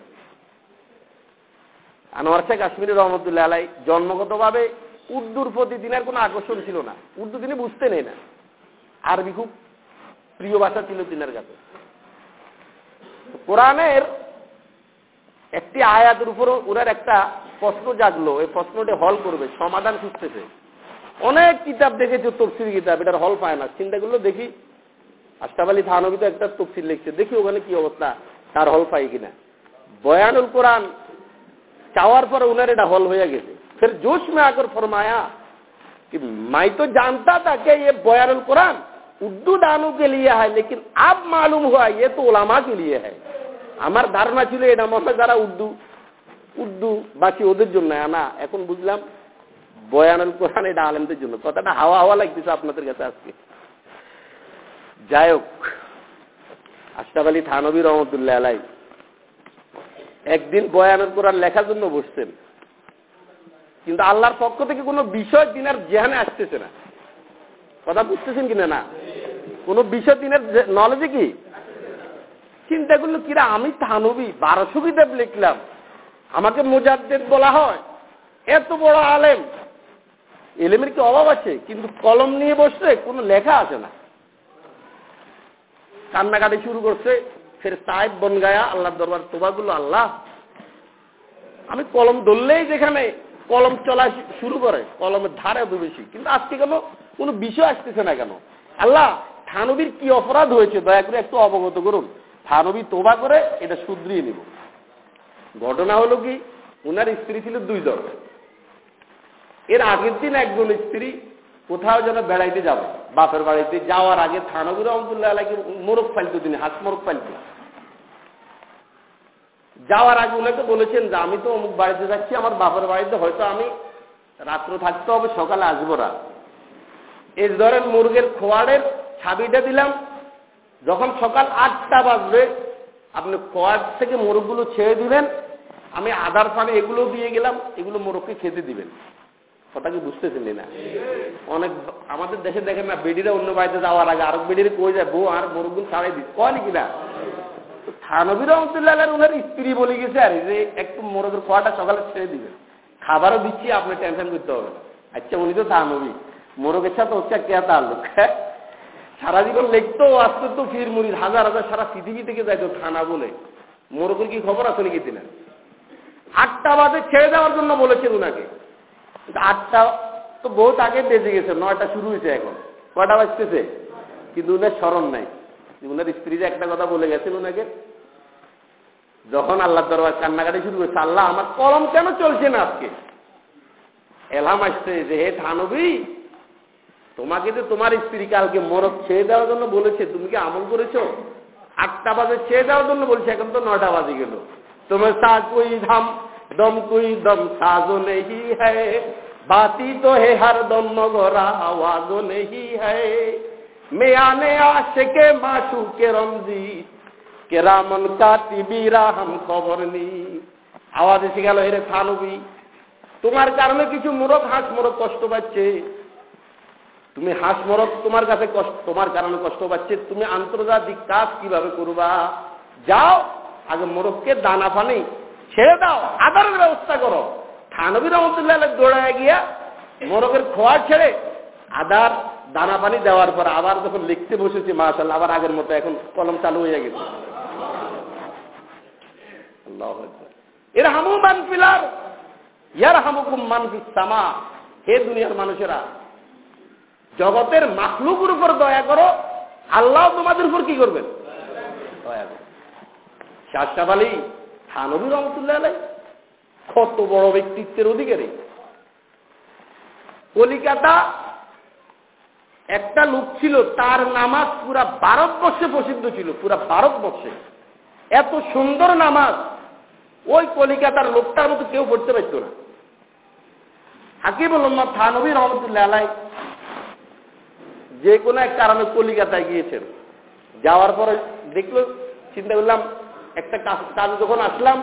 আনোয়ার শেখ কাশ্মীর রহমতুল্লাহ আলাই জন্মগতভাবে উর্দুর প্রতি দিনের কোনো আকর্ষণ ছিল না। উর্দু তিনি বুঝতে নেই না। আরবি খুব প্রিয় ভাষা ছিল তিনার কাছে। কোরআনের একটি আয়াতের উপর ওনার একটা প্রশ্ন জাগলো এই প্রশ্নটি হল করবে সমাধান খুঁজতেছে অনেক কিতাব দেখেছে তফসিল কিতাব এটার হল পায় না চিন্তা করলো দেখি আশরাফ আলী থানবি তো একটা তফসিল লিখছে দেখি ওখানে কি অবস্থা তার হল পাই কিনা বয়ানুল কোরআন চাওয়ার পরে उन्हें এটা हल हो गए फिर जोश में आकर फरमाया कि मैं तो जानता था कि ये बयानुल कुरान उर्दू दानों के लिए है लेकिन अब मालूम हुआ ये तो उलामा के लिए है আমার ধারণা ছিল এটা মনে যারা উর্দু উর্দু বাকি ওদের জন্য, না এখন বুঝলাম বয়ানুল কোরআন এটা আলেমদের জন্য। কথাটা হাওয়া হাওয়া লাগতেছে আপনাদের কাছে আজকে। যাই হোক আশরাফ আলী থানবী রহমতুল্লাহ আলাই একদিন বয়ানের কোরআন লেখার জন্য বসছেন। কিন্তু আল্লাহর পক্ষ থেকে কোনো বিষয় দিনের জেহানে আসতেছে না। কথা বুঝতেছেন কিনা না? কোনো বিষয় দিনের নলেজে কি? চিন্তা করল কিরা আমি থানবি বারোশো কিতাব লিখলাম। আমাকে মোজাদ্দেদ বলা হয়। এত বড় আলেম। এলেমের কি অভাব আছে? কিন্তু কলম নিয়ে বসছে কোনো লেখা আছে না। কান্নাকাটি শুরু করছে। ফের সাহেব বন গায়া আল্লাহ দরবার তোবাগুলো আল্লাহ। আমি কলম ধরলেই যেখানে কলম চলা শুরু করে, কলমের ধারে এত বেশি। কিন্তু আজকে কেন? কোনো বিষয় আসতেছে না কেন? আল্লাহ থানবীর কি অপরাধ হয়েছে? দয়া করে একটু অবগত করুন। থানবী তোবা করে এটা শুধরিয়ে নিব। ঘটনা হলো কি ওনার স্ত্রী ছিল দুই দল এর আগের দিন একজন স্ত্রী কোথাও যেন বেড়াইতে যাব। বাপের বাড়িতে যাওয়ার আগে থানবী রহমতুল্লাহ আলাকে মোরগ ফালতো তিনি হাঁস মোরগ ফালতো। যাওয়ার আগে উনাকে বলেছেন যে, আমি তো অমুক বাড়িতে যাচ্ছি, আমার বাপের বাড়িতে হয়তো আমি রাত্র থাকতে হবে, সকালে আসব না। এই ধরেন মুরগের খোয়ারের ছাবিটা দিলাম যখন সকাল আটটা বাজবে, আপনি খোয়ার থেকে মোরগগুলো ছেড়ে দিবেন আমি আধার পানি এগুলো দিয়ে গেলাম, এগুলো মোরগকে খেতে দিবেন। কথা কি বুঝতেছেন না? অনেক আমাদের দেশে দেখেন না, বেডিরা অন্য বাড়িতে যাওয়ার আগে আরও বেডিরে কয়ে যায়, বউ আর মোরগুন ছাড়াই দিস কয় নাকি না? থানবী রহমতুল্লাহ ওনার স্ত্রী বলে গেছে আর যে একটু মোরগের খোয়াটা সকালে ছেড়ে দিবেন। খাবারও দিচ্ছি আপনি টেনশন করতে হবে আচ্ছা উনি তো থানবী। মোরগের সাথে হচ্ছে কে তাল্লুক সারা জীবন লিখতো, আসতো তো ফির মুড়ি হাজার হাজার সারা পৃথিবী থেকে যাইতো থানা বলে। মোরগের কি খবর আছে নাকি দিলেন আটটা বাজে ছেড়ে দেওয়ার জন্য বলেছেন উনাকে। আটটা তো বহুত আগে বেজে গেছে, নয়টা শুরু হয়েছে এখন। কয়টা বাজতেছে? কিন্তু উনার স্মরণ নাই। উনার স্ত্রী যে একটা কথা বলে গেছেন উনাকে, যখন আল্লাহ দরবার কান্নাকাটি শুরু করছে আল্লাহ আমার কলম কেন চলছে না আজকে? এলাম আসছে যে, হে থানবি তোমাকে তো তোমার স্ত্রী কালকে মরদ ছেড়ে দেওয়ার জন্য বলেছে, তুমি কি আমল করেছ? আটটা বাজে ছেড়ে দেওয়ার জন্য বলছে, এখন তো নটা বাজে গেল। তোমার সাজ ধাম, দম কুই দম, সাজো নেহি হ্যায় বাতি তো হে হার দম, মগরা আওয়াজও নেহি হ্যায় মেয়ানে আশেকে মাসু কে রমজি কেরামন কাতিবিরা হাম খবর নি। আওয়াজ এসে গেল হেরে থানবি, তোমার কারণে কিছু মোরগ হাঁস মোরগ কষ্ট পাচ্ছে। তুমি হাঁস মোরগ তোমার কাছে কষ্ট, তোমার কারণে কষ্ট পাচ্ছে, তুমি আন্তর্জাতিক কাজ কীভাবে করবা? যাও, আগে মোরগকে দানা পানি ছেড়ে দাও, আদারের ব্যবস্থা করো। থানবী রহমতুল্লাহ দৌড়ায় গিয়া মোরগের খোয়ার ছেড়ে আদার দানা পানি দেওয়ার পর আবার যখন লিখতে বসেছি মাশাল আবার আগের মতো এখন কলম চালু হয়ে গেছে। এর হামু মান পিলার ইয়ার হামুকুম মানফিস সামা। হে দুনিয়ার মানুষেরা জগতের মাখলুকের উপর দয়া করো, আল্লাহ তোমাদের উপর কি করবেন? দয়া করো। আলী থানবী রহমতুল্লাহ আলাই কত বড় ব্যক্তিত্বের অধিকারী। কলিকাতা একটা লোক ছিল, তার নামাজ পুরা ভারতবর্ষে প্রসিদ্ধ ছিল, পুরা ভারতবর্ষে। এত সুন্দর নামাজ, ওই কলিকাতার লোকটার মতো কেউ পড়তে পারত না। মোহাম্মদ থানবী রহমতুল্লাহ আলাই যে কোনো এক কারণে কলিকাতায় গিয়েছেন। যাওয়ার পরে দেখল, চিন্তা করলাম, একটা কাজ যখন আসলাম,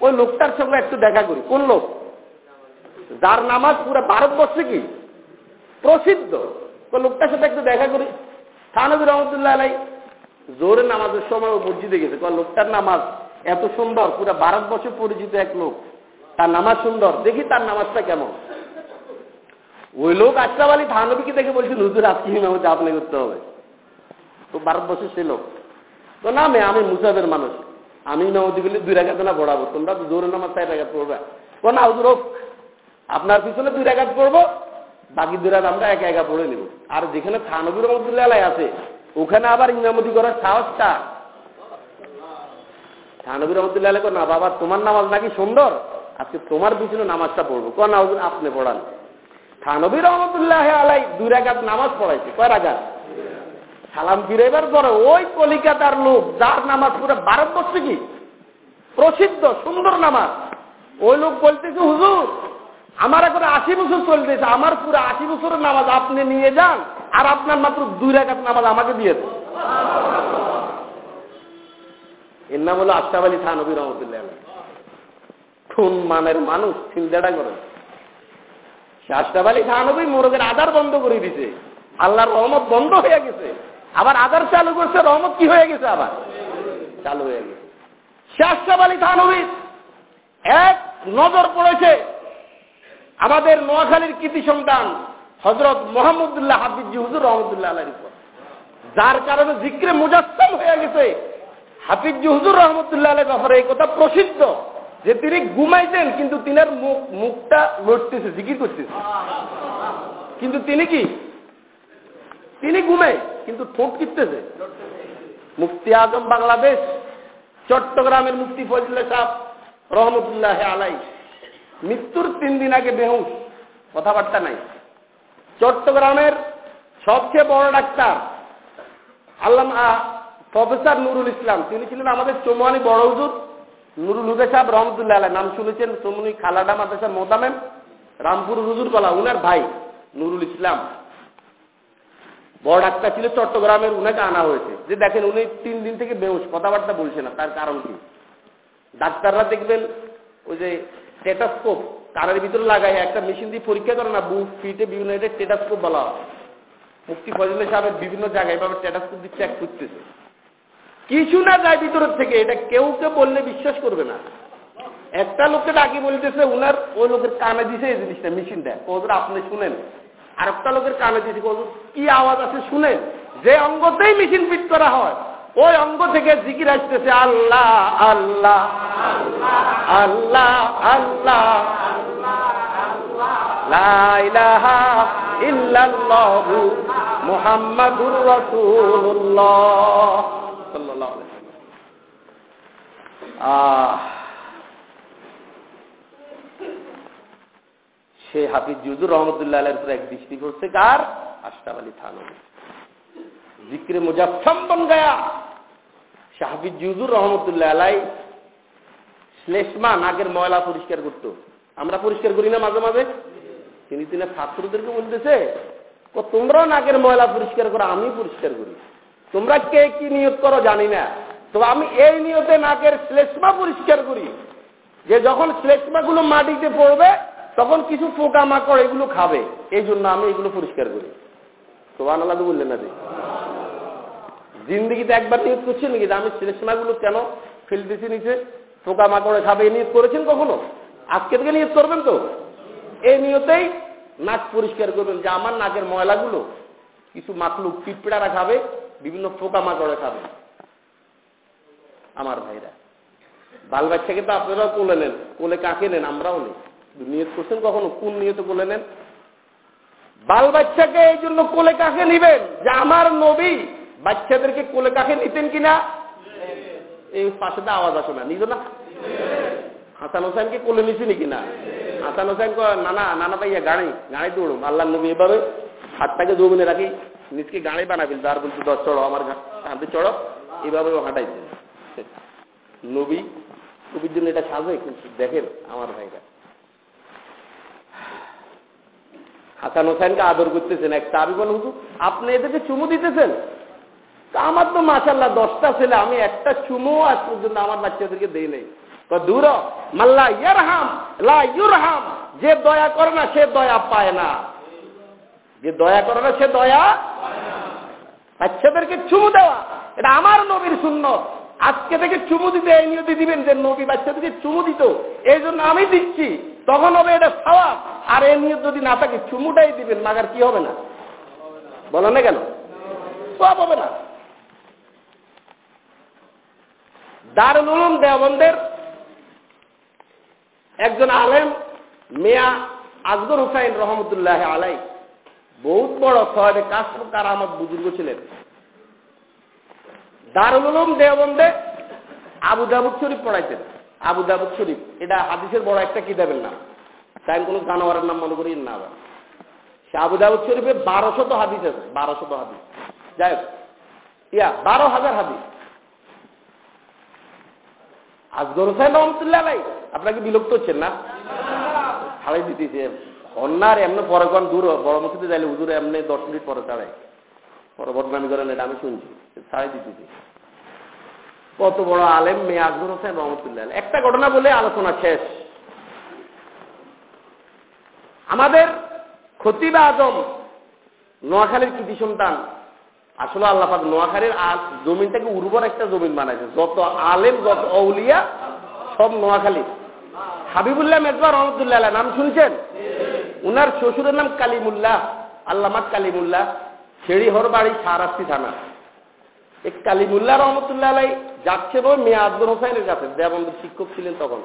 ওই লোকটার সঙ্গে একটু দেখা করি। কোন লোক? যার নামাজ পুরো ভারতবর্ষে কি? প্রসিদ্ধ। ওই লোকটার সাথে একটু দেখা করি। থানবী রহমতুল্লাহ আলাই জোরে নামাজের সময় ও মসজিদে গেছে। লোকটার নামাজ এত সুন্দর, পুরো ভারতবর্ষে পরিচিত এক লোক। তার নামাজ সুন্দর। দেখি তার নামাজটা কেমন? ওই লোক আশরাফ আলী থানবীকে দেখে বলছিল হুজুর, আজকে ইমামতি আপনি করতে হবে। তো ভারতবর্ষের সে লোক। তো না মে, আমি মুসাফের মানুষ। আমি ইমামতি করলে দুই রাখাত না পড়াবো। তোমরা তো জোরে নামাজ চার রাখাত পড়বে। ও না, হুজুর হোক আপনার পিছনে দুই রাখাত পড়ব, বাকি দুই রাত আমরা একা একা পড়ে নিব। আর যেখানে থানবীর রহমতুল্লাহ আছে, ওখানে আবার ইমামতি করার সাহসটা থানবীর রহমতুল্লাহ না বাবা, তোমার নামাজ নাকি সুন্দর। আজকে তোমার পিছনে নামাজটা পড়ব। ক না আপনি পড়ান। থানবী রহমতুল্লাহ আলাই দুই রাগাত নামাজ পড়াইছে। কয় রাগাত সালাম ফিরাইবার পরে ওই কলিকাতার লোক, যার নামাজ পুরো ভারতবর্ষে কি? প্রসিদ্ধ, সুন্দর নামাজ। ওই লোক বলতেছে, হুজুর, আমার এখন আশি বছর চলতেছে, আমার পুরো আশি বছরের নামাজ আপনি নিয়ে যান, আর আপনার মাত্র দুই রাখাত নামাজ আমাকে দিয়ে দেন। এর নাম হলো আশরাফ আলী থানবী রহমতুল্লাহ কোন মানের মানুষ, চিন্তাটা করেন। আশরাফ আলী থানবী মোরগের আধার বন্ধ করে দিছে। আল্লাহর রহমত বন্ধ হয়ে গেছে। আবার আধার চালু করছে, রহমত কি হয়ে গেছে আবার? চালু হয়ে গেছে। শাহসাব আলী থানবীর এক নজর পড়েছে আমাদের নোয়াখালীর কৃতি সন্তান হজরত মোহাম্মদুল্লাহ হাফিজি হুজুর রহমতুল্লাহ আল্লাহর উপর। যার কারণে জিক্রে মুজাসম হয়ে গেছে। হাফিজি হুজুর রহমতুল্লাহ আলের ব্যাপারে এই কথা প্রসিদ্ধ। যে তিনি ঘুমাইছেন, কিন্তু তিনার মুখ, মুখটা লড়তেছে জিকির করতেছে। কিন্তু তিনি কি? তিনি ঘুমাই কিন্তু ঠোঁট কিনতেছে মুফতি আজম বাংলাদেশ, চট্টগ্রামের মুফতি ফজলে সাহ রহমতুল্লাহ আলাই। মৃত্যুর তিন দিন আগে বেহুশ, কথাবার্তা নাই। চট্টগ্রামের সবচেয়ে বড় ডাক্তার আল্লাহ প্রফেসর নুরুল ইসলাম, তিনি ছিলেন আমাদের চৌমানি বড় হুজুর। নুরুল হুদে সাহেব রহমতুল্লাহ আলাই নাম শুনেছেন চৌমনি খালাডা মাদ্রাসার মোদামেন রামপুর হুজুর কলা, উনার ভাই নুরুল ইসলাম। বড় ডাক্তার ছিল চট্টগ্রামের, উনাকে আনা হয়েছে। যে দেখেন উনি তিন দিন থেকে বেউস কথাবার্তা বলছে না, তার কারণ কি? ডাক্তাররা দেখবেন, ওই যে স্টেটাস্কোপ কারের ভিতরে লাগাই একটা মেশিন দিয়ে পরীক্ষা করে না, বুক, ফিটে বিভিন্ন এটা স্টেটাস্কোপ বলা হয়। মুক্তি ফজলে সাহেবের বিভিন্ন জায়গায় এভাবে স্টেটাস্কোপ দিয়ে চেক করতেছে কিছু না যায় ভিতরের থেকে, এটা কেউ কে বললে বিশ্বাস করবে না। একটা লোককে ডাকি বলতেছে, উনার, ওই লোকের কানে দিছে এই জিনিসটা মেশিনটা ওদের আপনি শুনেন। আর একটা লোকের কানে দিয়েছে কি আওয়াজ আছে শুনেন? যে অঙ্গতেই মেশিন ফিট করা হয়, ওই অঙ্গ থেকে জিকির আসতেছে, আল্লাহ আল্লাহ আল্লাহ আল্লাহ মোহাম্মদুর সে হাফিজ জুজুর রহমতুল্লাহ আলের উপরে এক দৃষ্টি করছে কার? আশরাফ আলী থানবী জিক্রে মুজাফম গয়া। সে হাফিজ জুজুর রহমতুল্লাহ আলাই শ্লেষ্মা নাকের ময়লা পরিষ্কার করতো। আমরা পরিষ্কার করি না মাঝে মাঝে? তিনি তিনি ছাত্রদেরকে বলতেছে তোমরাও নাকের ময়লা পরিষ্কার করো আমি পরিষ্কার করি। তোমরা কে কি নিয়োগ করো জানি না। তো আমি এই নিয়তে নাকের শ্লেষ্মা পরিষ্কার করি। যে যখন শ্লেষ্মাগুলো মাটিতে পড়বে, তখন কিছু পোকা মাকড় এগুলো খাবে। এই জন্য আমি এগুলো পরিষ্কার করি। তো আনালা তো বললেন না জিন্দিগিতে একবার নিয়োগ করছেন নাকি? আমি শ্লেষ্মাগুলো কেন ফেলতেছি নিচে? পোকা মাকড়ে খাবে এই নিয়োগ করেছেন কখনো? আজকে থেকে নিয়োগ করবেন তো? এই নিয়তেই নাক পরিষ্কার করবেন যে আমার নাকের ময়লাগুলো, কিছু মাকলুক পিঁপড়ারা খাবে বিভিন্ন পোকা মাকড়ে খাবে। আমার ভাইরা। বাল বাচ্চাকে তো আপনারাও কোলে নেন, কোলে কাকে নেন? আমরাও নেই। নিয়ত করছেন কখনো? কোন নিয়ত কোলে নেন? বাল বাচ্চাকে এই জন্য কোলে কাকে নিবেন? যে আমার নবী বাচ্চাদেরকে কোলে কাকে নিতেন কিনা? এই পাশে আওয়াজ আসে না। নিজ না? হাসান হোসেনকে কোলে নিছি নাকি না হাসান হোসেন নানা নানা পাইয়া গাড়ি গাড়ি দৌড়ুম আল্লাহ নবী এভাবে হাতটাকে জমিনে রাখি। নিজকে গাড়ি বানাবেন আর বলছি, দশ, চড়ো আমার হাতে চড়ো। এভাবে হাঁটাইছে নবী কবির জন্য এটা সাজে, কিন্তু দেখেন আমার ভাইরা। হাসান হোসেনকে আদর করতেছেন এক তাবি বল হুজুর, আপনি এদেরকে চুমু দিতেছেন? আমার তো মাসাল্লাহ দশটা ছেলে, আমি একটা চুমু আজ পর্যন্ত আমার বাচ্চাদেরকে দেই নাই। দূর মাল্লা ইয়ারহাম, লা ইউরহাম, যে দয়া করে না, সে দয়া পায় না। যে দয়া করে না, সে দয়া বাচ্চাদেরকে চুমু দেওয়া। এটা আমার নবীর শূন্য আজকে থেকে চুমু দিতে এই নিয়তি দিবেন যে নবী বাচ্চাদেরকে চুমু দিত। এই জন্য আমি দিচ্ছি। তখন হবে এটা খাওয়া আর এই নিয়ত যদি না থাকে, চুমুটাই দিবেন, মাগার কি হবে না? বলো না কেন? সব হবে না। দারুল উলুম দেওবন্দের একজন আলেম, মিয়া আজগর হুসাইন রহমতুল্লাহ আলাই বহুত বড় শহরে কাশ্ম কারামত বুজুর্গ ছিলেন। দারুল উলুম দেওবন্দে আবু দাবুদ শরীফ পড়াইতেন। আবু দাবুদ শরীফ এটা হাদিসের বড় একটা কিতাবের নাম। তাই আমি কোনো জানোয়ারের নাম মনে করি না আবার। সে আবু দাবুদ শরীফে বারোশত হাদিস আছে বারোশত হাদিস। যাই হোক ইয়া বারো হাজার হাদিস। আজগর হোসেন রহমতুল্লাহ ভাই আপনাকে বিলুপ্ত হচ্ছেন না? ছাড়াই দিতেছে অন্যার এমনি পরে কোন দূর, বড় মসজিদে যাইলে হুজুর এমনি দশ মিনিট পরে ছাড়াই পরে বদনামি করেন এটা আমি শুনছি ছাড়াই দিতেছি কত বড় আলেম মেয়ে আজগর হোসেন রহমতুল্লাহ একটা ঘটনা বলে আলোচনা শেষ। আমাদের খতিবা আজম নোয়াখালীর কৃতি সন্তান। আসলে আল্লাহাক নোয়াখালীর জমিনটাকে উর্বর একটা জমিন বানাইছে। যত আলেম, যত অউলিয়া, সব নোয়াখালী। হাবিবুল্লাহ মেজবা রহমতুল্লাহ নাম শুনছেন? উনার শ্বশুরের নাম কালিমুল্লাহ, আল্লামাদ কালিমুল্লাহ শেড়িহর বাড়ি সারাস্তি থানা। এই কালিমুল্লাহ রহমতুল্লাহ আলাই যাচ্ছে বই মেয়ে আজমর হোসাইনের কাছে দেবন্ধের শিক্ষক ছিলেন তখন।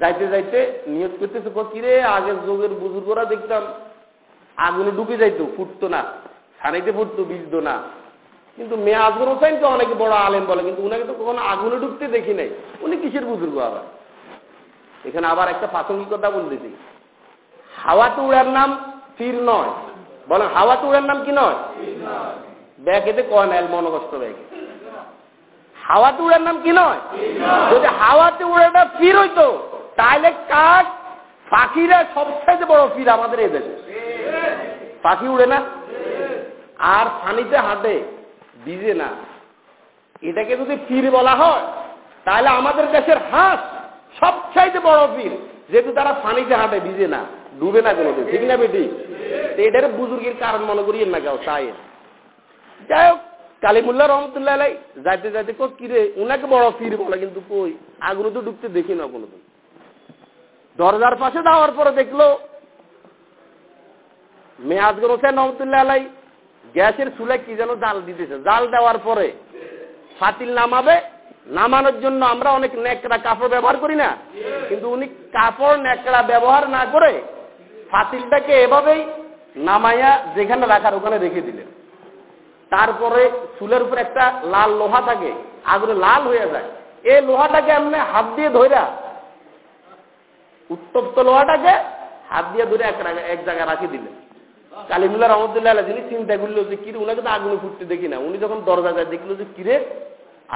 যাইতে যাইতে নিয়োগ করতেছে কিরে, আগের যুগের বুজুর্গরা দেখতাম আগুনে ডুবে যাইতো, ফুটতো না ছাড়াইতে ফুটতো, বিজতো না। কিন্তু মেয়ে আজমর হোসাইনকে অনেকে বড় আলেম বলে, কিন্তু উনাকে তো কখনো আগুনে ডুবতে দেখি নাই। উনি কিসের বুজুর্গ আবার? এখানে আবার একটা প্রাসঙ্গিকতা বলতেছি। হাওয়াতে উড়ার নাম ফির নয়। বলেন হাওয়াতে উড়ার নাম কি নয়? ব্যাগেতে কয় না মনকষ্ট ব্যাগে হাওয়াতে উড়ার নাম কি নয়? যদি হাওয়াতে উড়াটা ফির হইতো তাহলে কাক? পাখিরা সবচেয়ে বড় ফির আমাদের এই দেশে। পাখি উড়ে না? আর পানিতে হাঁটে, ভিজে না। এটাকে যদি ফির বলা হয় তাহলে আমাদের দেশের হাঁস সবচাইতে বড় ফির, যেহেতু তারা পানিতে হাঁটে, ভিজে না। ডুবে না কোনো ঠিক না বেটি? এটার বুজুর্গের কারণ মনে করি না কেউ তাই যাই হোক, কালিমুল্লাহ রহমতুল্লাহ আলাই যাইতে যাইতে কো কিরে উনাকে বড় ফির বলে কিন্তু কই, আগুনে তো ডুবতে দেখি না কোনোদিন। দরজার পাশে যাওয়ার পরে দেখল মেয়াজগর হোসেন রহমতুল্লাহ আলাই গ্যাসের চুলে কি যেন জাল দিতেছে। জাল দেওয়ার পরে ফাতিল নামাবে, নামানোর জন্য আমরা অনেক ন্যাকড়া কাপড় ব্যবহার করি না, কিন্তু উনি কাপড় ন্যাকড়া ব্যবহার না করে ফাতিলটাকে এভাবেই নামাইয়া যেখানে রাখার ওখানে রেখে দিলেন। তারপরে চুলের উপর একটা লাল লোহা থাকে, আগুনে লাল হয়ে যায়। এই লোহাটাকে এমনি হাত দিয়ে ধইরা, উত্তপ্ত লোহাটাকে হাত দিয়ে ধরে এক জায়গায় রাখি দিলেন। কালিমুল্লাহ রহমতুল্লাহ যিনি চিন্তা করল যে, কিরে, উনাকে তো আগুনে ফুটতে দেখি না। উনি যখন দরজা যায়, দেখল যে, কিরে,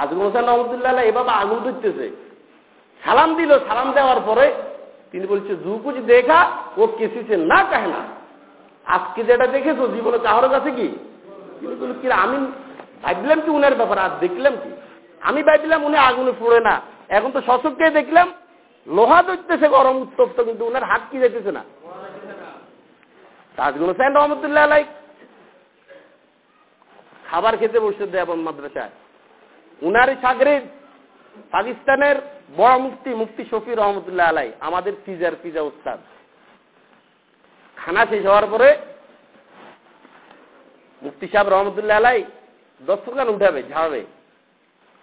আজমুল হোসেন রহমতুল্লাহ এভাবে আগুন ধরতেছে। সালাম দিল, সালাম দেওয়ার পরে তিনি বলছে জু কুচ দেখা, ও কেসিছে না কাহে না? আজকে যেটা দেখেছ, জীবনে কাহার কাছে কি? আমি ভাবলাম কি উনার ব্যাপার, আর দেখলাম কি? আমি ভাবলাম, উনি আগুনে পড়ে না। এখন তো শশককে দেখলাম, লোহা ধরতেছে, গরম উত্তপ্ত, কিন্তু উনার হাত কি যেতেছে না? তাজগুল হোসেন রহমতুল্লাহ আলাই খাবার খেতে বসে দেবন মাদ্রাসায়। উনারই সাগরিদ পাকিস্তানের বড় মুক্তি মুক্তি শফি রহমতুল্লাহ আলাই, আমাদের পিজার পিজা উস্তাদ। খানা শেষ হওয়ার পরে মুক্তি সাহেব রহমতুল্লাহ আলাই দস্তরখান উঠাবে, ঝাড়বে।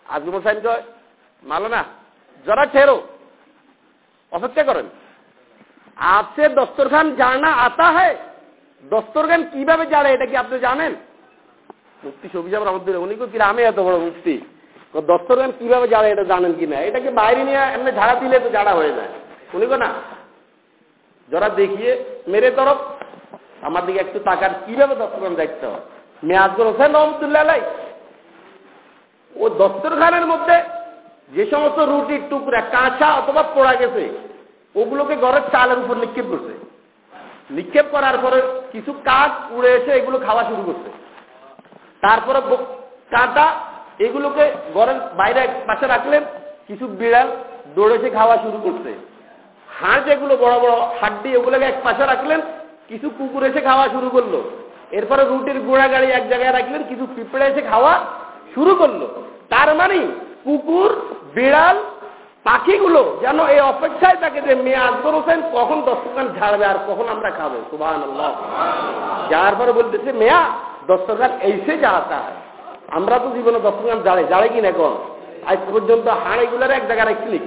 আজম হোসেন কয় মালো না জরা ঠেরো অপেক্ষা করেন। আপসে দস্তরখান, জানা আতা হয় দস্তরখান কীভাবে জানে, এটা কি আপনি জানেন? মুক্তি শফি সাহেব রহমতুল্লাহ, উনি কি আমি এত বড় দস্তরখান কীভাবে জানে এটা জানেন কি না? এটাকে বাইরে নিয়ে এমনি ঝাড়া দিলে তো জাড়া হয়ে যায়। উনি না? যারা দেখিয়ে মেরে তরফ আমার দিকে একটু তাকার কীভাবে দস্তরখান দেখতে হয়? মেয়াজগর হোসেন রহমতুল্লাহ ও দস্তরখানের মধ্যে যে সমস্ত রুটির টুকরা, কাঁচা অথবা পোড়া গেছে, ওগুলোকে ঘরের চালের উপর নিক্ষেপ করছে। নিক্ষেপ করার পরে কিছু কাঠ উড়ে এসে এগুলো খাওয়া শুরু করছে। তারপরে কাঁটা এগুলোকে ঘরের বাইরে পাশে রাখলেন কিছু বিড়াল দৌড়েছে খাওয়া শুরু করছে। হাঁস যেগুলো বড় বড় হাড্ডি ওগুলোকে এক পাশে রাখলেন, কিছু কুকুর এসে খাওয়া শুরু করল। এরপরে রুটির গোড়া গাড়ি এক জায়গায় রাখলেন, কিছু পিঁপড়ে এসে খাওয়া শুরু করল। তার মানে কুকুর, বিড়াল, পাখিগুলো যেন এই অপেক্ষায় থাকে যে মেয়ে আকবর হোসেন কখন দস্তরখান ঝাড়বে আর কখন আমরা খাব। সুবাহ যার পরে বলতেছে, মেয়া দস্তরখান এইসে যাওয়া হয় আমরা তো জীবনে দস্তরখান জ্বালে জ্বালে কিনা এখন? আজ পর্যন্ত হাড় এগুলোর এক জায়গায় রাখছি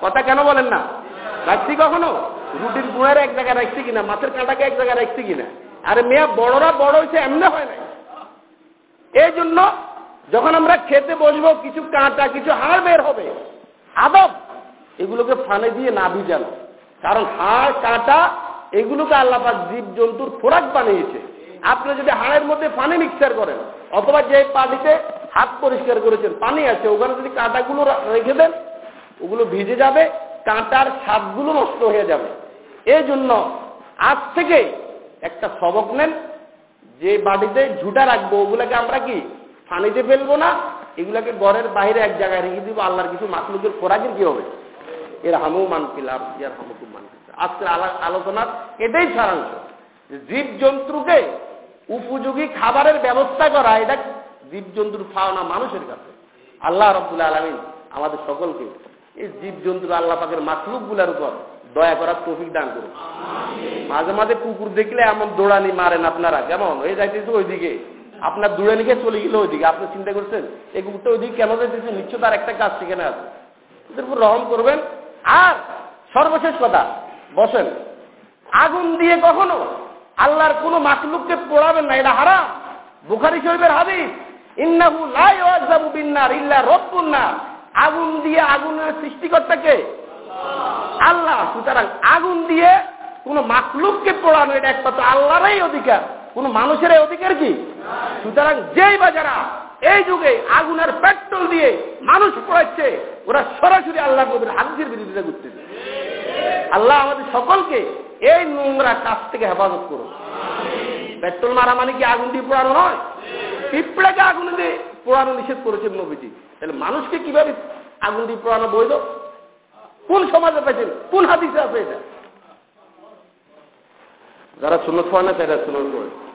কথা কেন বলেন না? রাখছি কখনো? রুটির গুঁড়ার এক জায়গায় রাখছি কিনা? মাছের কাঁটাকে এক জায়গায় রাখছি কিনা? আরে মেয়া, বড়রা বড় হয়েছে, এমনি হয় নাই। এই জন্য যখন আমরা খেতে বসবো, কিছু কাঁটা, কিছু হাড় বের হবে। আদব, এগুলোকে ফানে দিয়ে না ভিজানো। কারণ হাড়, কাঁটা, এগুলোকে আল্লাপাক জীব জন্তুর খোরাক বানিয়েছে। আপনি যদি হাড়ের মধ্যে ফানে মিক্সার করেন অথবা যে পানিতে হাত পরিষ্কার করেছেন, পানি আছে, ওখানে যদি কাঁটাগুলো রেখে দেন, ওগুলো ভিজে যাবে, কাঁটার স্বাদগুলো নষ্ট হয়ে যাবে। এই জন্য আজ থেকে একটা সবক নেন, যে বাড়িতে ঝুটা রাখব, ওগুলাকে আমরা কি পানিতে ফেলব না, এগুলাকে ঘরের বাইরে এক জায়গায় রেখে দিব, আল্লাহর কিছু মাতলুকের খোরাকের কি হবে? এর হামু মান পিলাম ইয়ার মান আজকের আলোচনার এটাই সারাংশ জীব জন্তুকে উপযোগী খাবারের ব্যবস্থা করা এটা জীব জন্তুর ফাওনা মানুষের কাছে। আল্লাহ রব্দুল্লাহ আলমিন আমাদের সকলকে এই জীব জন্তুর আল্লাহ পাকের মাতলুকগুলার উপর দয়া করার তৌফিক দান করুন। মাঝে মাঝে কুকুর দেখলে এমন দৌড়ানি মারেন আপনারা কেমন? হয়ে যাইতেছে ওইদিকে। আপনার দূরে নিকে চলে গেল ওইদিকে। আপনি চিন্তা করছেন এই কুকুরটা ওইদিকে কেন যাইতেছে? নিশ্চয় তার একটা কাজ সেখানে আছে। ওদের উপর রহম করবেন। আর সর্বশেষ কথা বসেন। আগুন দিয়ে কখনো আল্লাহর কোন মাকলুককে পোড়াবেন না, এটা হারাম। বুখারি শরীফের হাদিস, ইন্নাহু লা ইউযাবু বিন্নার ইল্লা রব্বুন নার। আগুন দিয়ে আগুনের সৃষ্টিকর্তাকে আল্লাহ। সুতরাং আগুন দিয়ে কোন মাকলুককে পোড়ানো, এটা একমাত্র আল্লাহরই অধিকার। কোন মানুষের অধিকার কি? সুতরাং যেই বা যারা এই যুগে আগুনের পেট্রোল দিয়ে মানুষ পোড়াচ্ছে, ওরা সরাসরি আল্লাহ নবীর হাদিসের বিরোধিতা করতেছে আল্লাহ আমাদের সকলকে এই নোংরা কাজ থেকে হেফাজত করুন। পেট্রোল মারা মানে কি আগুন দিয়ে পোড়ানো নয় পিঁপড়াকে আগুন দিয়ে পোড়ানো নিষেধ করেছেন নবীজি? তাহলে মানুষকে কীভাবে আগুন দিয়ে পোড়ানো বৈধ? কোন সমাজে পেয়েছেন? কোন হাদিসে আছে এটা যারা শুনে খাওয়া না তারা শুনে করে